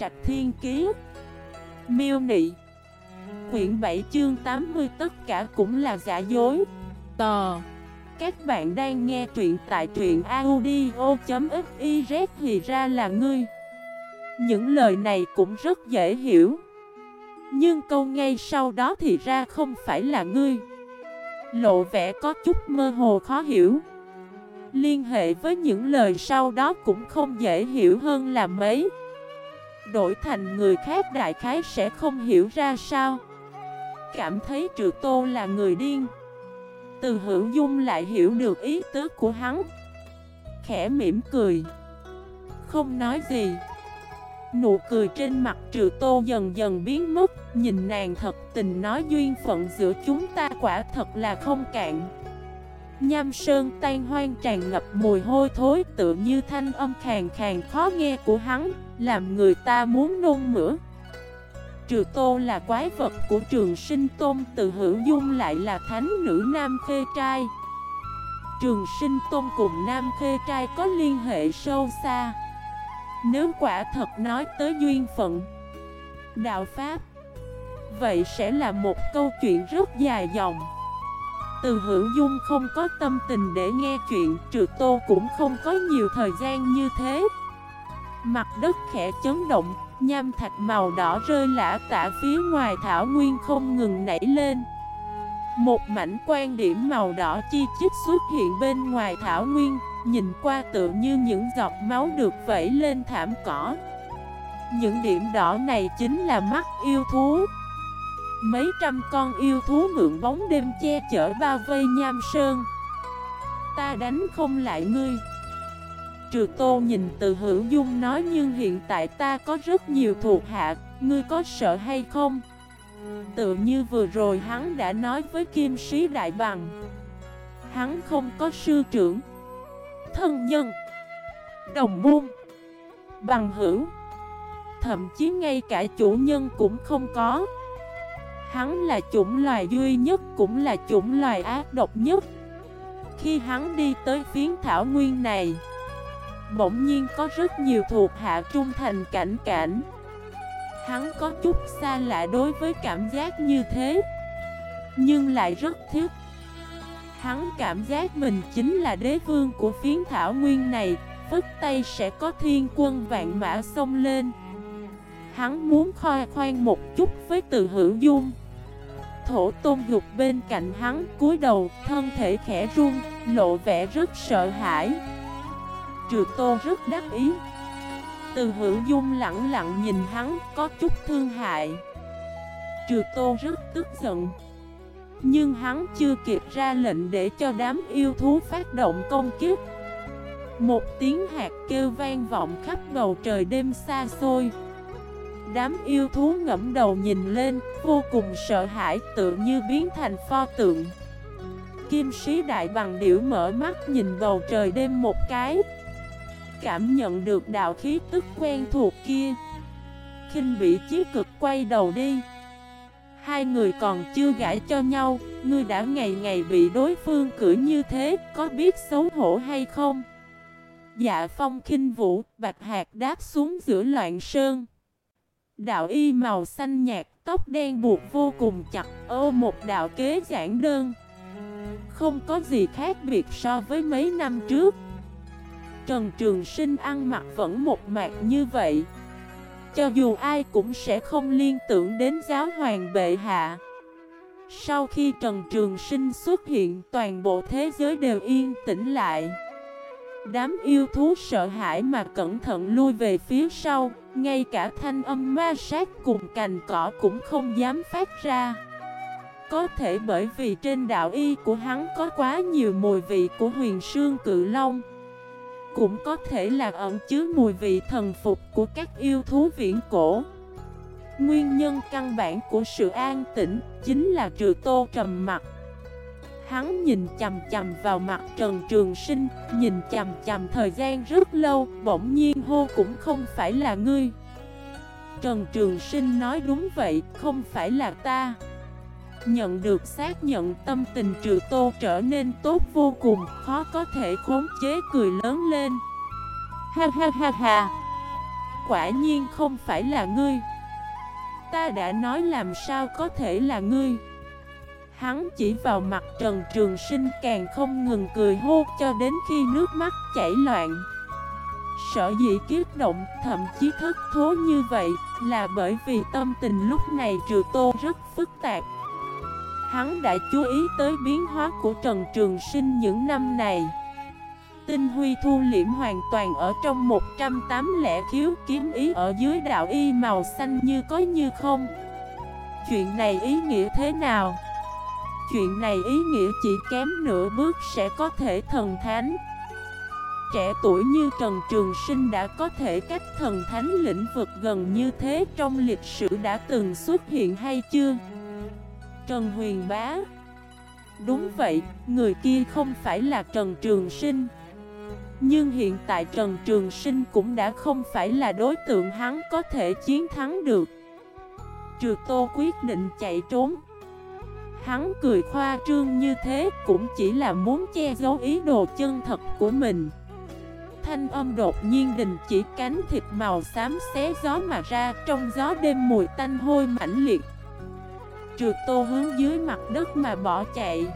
Trạch Thiên Kiế Miêu Nị. Quyển 7 chương 80 tất cả cũng là giả dối. Tò. Các bạn đang nghe truyện tại truyện audio.xyz thì ra là ngươi. Những lời này cũng rất dễ hiểu. Nhưng câu ngay sau đó thì ra không phải là ngươi. Lộ vẻ có chút mơ hồ khó hiểu. Liên hệ với những lời sau đó cũng không dễ hiểu hơn là mấy. Đổi thành người khác đại khái sẽ không hiểu ra sao. Cảm thấy trừ tô là người điên. Từ hữu dung lại hiểu được ý tứ của hắn. Khẽ mỉm cười. Không nói gì. Nụ cười trên mặt trừ tô dần dần biến mất. Nhìn nàng thật tình nói duyên phận giữa chúng ta quả thật là không cạn. Nham sơn tan hoang tràn ngập mùi hôi thối tựa như thanh âm khàn khàn khó nghe của hắn. Làm người ta muốn nôn mửa. Trừ tô là quái vật của trường sinh tôn, Từ hữu dung lại là thánh nữ nam khê trai. Trường sinh tôn cùng nam khê trai có liên hệ sâu xa. Nếu quả thật nói tới duyên phận, Đạo Pháp, Vậy sẽ là một câu chuyện rất dài dòng. Từ hữu dung không có tâm tình để nghe chuyện, Trừ tô cũng không có nhiều thời gian như thế. Mặt đất khẽ chấn động, Nham thạch màu đỏ rơi lã tả phía ngoài thảo nguyên không ngừng nảy lên. Một mảnh quan điểm màu đỏ chi chít xuất hiện bên ngoài thảo nguyên, Nhìn qua tựa như những giọt máu được vẫy lên thảm cỏ. Những điểm đỏ này chính là mắt yêu thú. Mấy trăm con yêu thú mượn bóng đêm che chở bao vây nham sơn. Ta đánh không lại ngươi. Trừ tô nhìn từ hữu dung nói Nhưng hiện tại ta có rất nhiều thuộc hạ, Ngươi có sợ hay không? Tự như vừa rồi hắn đã nói với kim sĩ đại bằng. Hắn không có sư trưởng. Thân nhân. Đồng môn. Bằng hữu. Thậm chí ngay cả chủ nhân cũng không có. Hắn là chủng loài duy nhất cũng là chủng loài ác độc nhất. Khi hắn đi tới phiến thảo nguyên này Bỗng nhiên có rất nhiều thuộc hạ trung thành cảnh cảnh. Hắn có chút xa lạ đối với cảm giác như thế, Nhưng lại rất thiết Hắn cảm giác mình chính là đế vương của phiến thảo nguyên này, Phất tay sẽ có thiên quân vạn mã xông lên. Hắn muốn khoe khoan một chút với từ hữu dung. Thổ tôn dục bên cạnh hắn cúi đầu, thân thể khẽ run, Lộ vẻ rất sợ hãi. Trừ tô rất đắc ý. Từ hữu dung lặng lặng nhìn hắn có chút thương hại. Trừ tô rất tức giận. Nhưng hắn chưa kịp ra lệnh để cho đám yêu thú phát động công kiếp Một tiếng hạt kêu vang vọng khắp bầu trời đêm xa xôi. Đám yêu thú ngẫm đầu nhìn lên, vô cùng sợ hãi tự như biến thành pho tượng. Kim sĩ đại bằng điểu mở mắt nhìn bầu trời đêm một cái. Cảm nhận được đạo khí tức quen thuộc kia kinh bị chí cực quay đầu đi Hai người còn chưa gãi cho nhau Ngươi đã ngày ngày bị đối phương cưỡi như thế Có biết xấu hổ hay không? Dạ phong khinh vũ Bạch hạt đáp xuống giữa loạn sơn Đạo y màu xanh nhạt, tóc đen buộc vô cùng chặt, ô một đạo kế giản đơn. Không có gì khác biệt so với mấy năm trước. Trần Trường Sinh ăn mặc vẫn một mạc như vậy. Cho dù ai cũng sẽ không liên tưởng đến giáo hoàng bệ hạ. Sau khi Trần Trường Sinh xuất hiện, toàn bộ thế giới đều yên tĩnh lại. Đám yêu thú sợ hãi mà cẩn thận lui về phía sau Ngay cả thanh âm ma sát cùng cành cỏ cũng không dám phát ra Có thể bởi vì trên đạo y của hắn có quá nhiều mùi vị của huyền sương cự long cũng có thể là ẩn chứa mùi vị thần phục của các yêu thú viễn cổ. Nguyên nhân căn bản của sự an tĩnh chính là trừ tô trầm mặt Hắn nhìn chầm chầm vào mặt Trần Trường Sinh, Nhìn chầm chầm thời gian rất lâu, Bỗng nhiên hô cũng không phải là ngươi. Trần Trường Sinh nói đúng vậy, Không phải là ta. Nhận được xác nhận tâm tình trừ tô trở nên tốt vô cùng Khó có thể khống chế cười lớn lên. Ha ha ha ha. Quả nhiên không phải là ngươi. Ta đã nói làm sao có thể là ngươi. Hắn chỉ vào mặt Trần Trường Sinh càng không ngừng cười hô cho đến khi nước mắt chảy loạn. Sợ dĩ kiếp động, thậm chí thất thố như vậy Là bởi vì tâm tình lúc này trừ tô rất phức tạp. Hắn đã chú ý tới biến hóa của Trần Trường Sinh những năm này Tinh huy thu liễm hoàn toàn ở trong 180 khiếu kiếm ý ở dưới đạo y màu xanh như có như không Chuyện này ý nghĩa thế nào? Chuyện này ý nghĩa chỉ kém nửa bước sẽ có thể thần thánh Trẻ tuổi như Trần Trường Sinh đã có thể cách thần thánh lĩnh vực gần như thế trong lịch sử đã từng xuất hiện hay chưa? Trần Huyền Bá. Đúng vậy, người kia không phải là Trần Trường Sinh. Nhưng hiện tại Trần Trường Sinh cũng đã không phải là đối tượng hắn có thể chiến thắng được. Trừ Tô quyết định chạy trốn. Hắn cười khoa trương như thế cũng chỉ là muốn che giấu ý đồ chân thật của mình. Thanh âm đột nhiên đình chỉ cánh thịt màu xám xé gió mà ra Trong gió đêm mùi tanh hôi mãnh liệt. Trượt tô hướng dưới mặt đất mà bỏ chạy.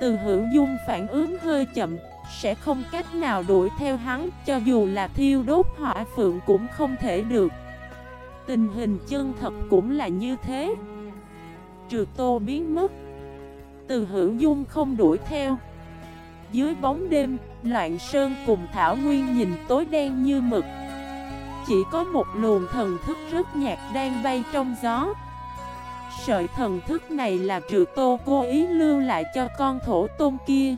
Từ hữu dung phản ứng hơi chậm, Sẽ không cách nào đuổi theo hắn, Cho dù là thiêu đốt hỏa phượng cũng không thể được. Tình hình chân thật cũng là như thế. Trừ tô biến mất. Từ hữu dung không đuổi theo. Dưới bóng đêm, Loạn sơn cùng Thảo Nguyên nhìn tối đen như mực. Chỉ có một luồng thần thức rất nhạt đang bay trong gió. Sợi thần thức này là trừ tô cố ý lưu lại cho con thổ tôn kia.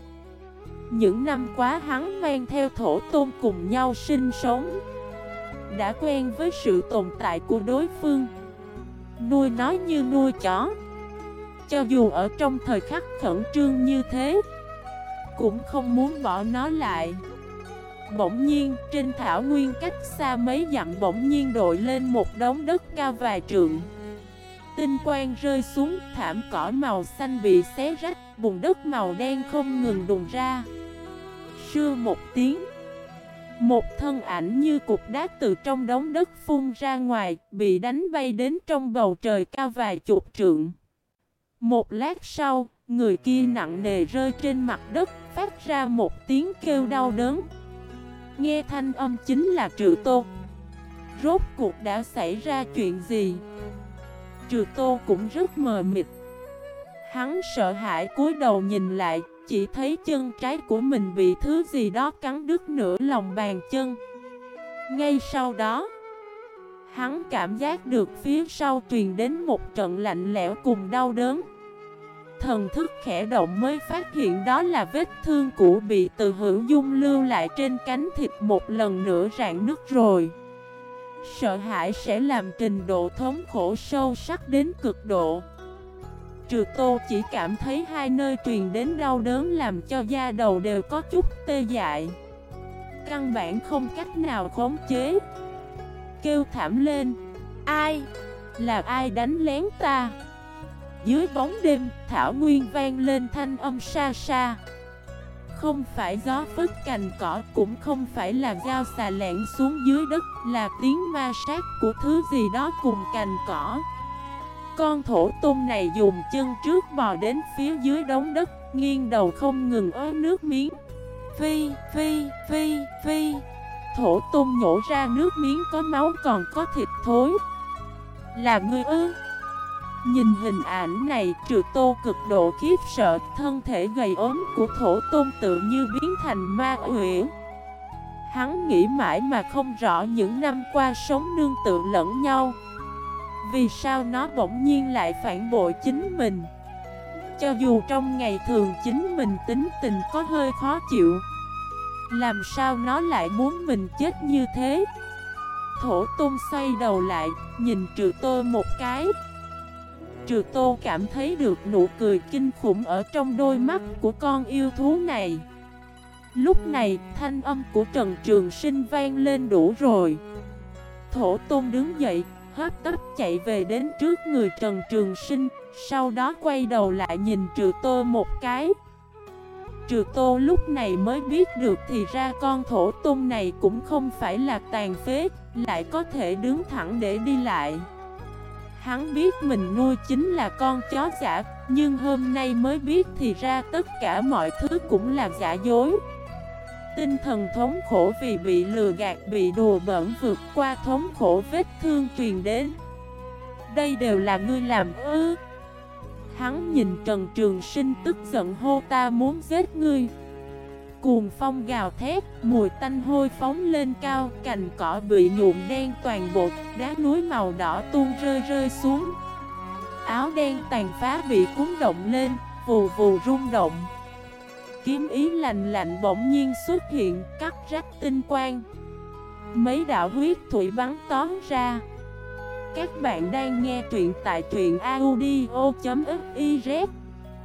Những năm quá hắn mang theo thổ tôn cùng nhau sinh sống, Đã quen với sự tồn tại của đối phương. Nuôi nó như nuôi chó. Cho dù ở trong thời khắc khẩn trương như thế, Cũng không muốn bỏ nó lại. Bỗng nhiên, trên thảo nguyên cách xa mấy dặm bỗng nhiên đội lên một đống đất cao vài trượng. Tinh quang rơi xuống, thảm cỏ màu xanh bị xé rách, bùn đất màu đen không ngừng đùng ra. Sưa một tiếng. Một thân ảnh như cục đá từ trong đống đất phun ra ngoài, bị đánh bay đến trong bầu trời cao vài chục trượng. Một lát sau, người kia nặng nề rơi trên mặt đất, phát ra một tiếng kêu đau đớn. Nghe thanh âm chính là trự tô. Rốt cuộc đã xảy ra chuyện gì? Trừ tô cũng rất mờ mịt. Hắn sợ hãi cúi đầu nhìn lại, Chỉ thấy chân trái của mình bị thứ gì đó cắn đứt nửa lòng bàn chân. Ngay sau đó, Hắn cảm giác được phía sau truyền đến một trận lạnh lẽo cùng đau đớn. Thần thức khẽ động mới phát hiện đó là vết thương cũ bị từ hữu dung lưu lại trên cánh thịt một lần nữa rạn nứt rồi. Sợ hãi sẽ làm trình độ thống khổ sâu sắc đến cực độ. Trừ tô chỉ cảm thấy hai nơi truyền đến đau đớn làm cho da đầu đều có chút tê dại. Căn bản không cách nào khống chế. Kêu thảm lên. Ai? Là ai đánh lén ta? Dưới bóng đêm, Thảo Nguyên vang lên thanh âm xa xa không phải gió phất cành cỏ Cũng không phải là dao xà lẹn xuống dưới đất Là tiếng ma sát của thứ gì đó cùng cành cỏ. Con thổ tôm này dùng chân trước bò đến phía dưới đống đất Nghiêng đầu không ngừng ớ nước miếng. Phi, phi, phi, phi. Thổ tôm nhổ ra nước miếng có máu còn có thịt thối. Là người ư? Nhìn hình ảnh này, trừ tô cực độ khiếp sợ, Thân thể gầy ốm của thổ tôn tự như biến thành ma huyễn Hắn nghĩ mãi mà không rõ những năm qua sống nương tự lẫn nhau. Vì sao nó bỗng nhiên lại phản bội chính mình? Cho dù trong ngày thường chính mình tính tình có hơi khó chịu, Làm sao nó lại muốn mình chết như thế? Thổ tôn xoay đầu lại, Nhìn trừ tô một cái. Trừ tô cảm thấy được nụ cười kinh khủng ở trong đôi mắt của con yêu thú này. Lúc này thanh âm của Trần Trường Sinh vang lên đủ rồi. Thổ tôn đứng dậy, hấp tấp chạy về đến trước người Trần Trường Sinh Sau đó quay đầu lại nhìn trừ tô một cái. Trừ tô lúc này mới biết được thì ra con thổ tôn này cũng không phải là tàn phế Lại có thể đứng thẳng để đi lại. Hắn biết mình nuôi chính là con chó giả, Nhưng hôm nay mới biết thì ra tất cả mọi thứ cũng là giả dối. Tinh thần thống khổ vì bị lừa gạt, bị đùa bẩn vượt qua thống khổ vết thương truyền đến. Đây đều là ngươi làm ư? Hắn nhìn Trần Trường Sinh tức giận hô, ta muốn giết ngươi. Cuồng phong gào thét, mùi tanh hôi phóng lên cao Cành cỏ bị nhuộm đen toàn bộ, đá núi màu đỏ tuôn rơi rơi xuống. Áo đen tàn phá bị cuốn động lên, vù vù rung động. Kiếm ý lạnh lạnh bỗng nhiên xuất hiện, cắt rách tinh quang. Mấy đạo huyết thủy bắn tóm ra. Các bạn đang nghe truyện tại truyện audio.fif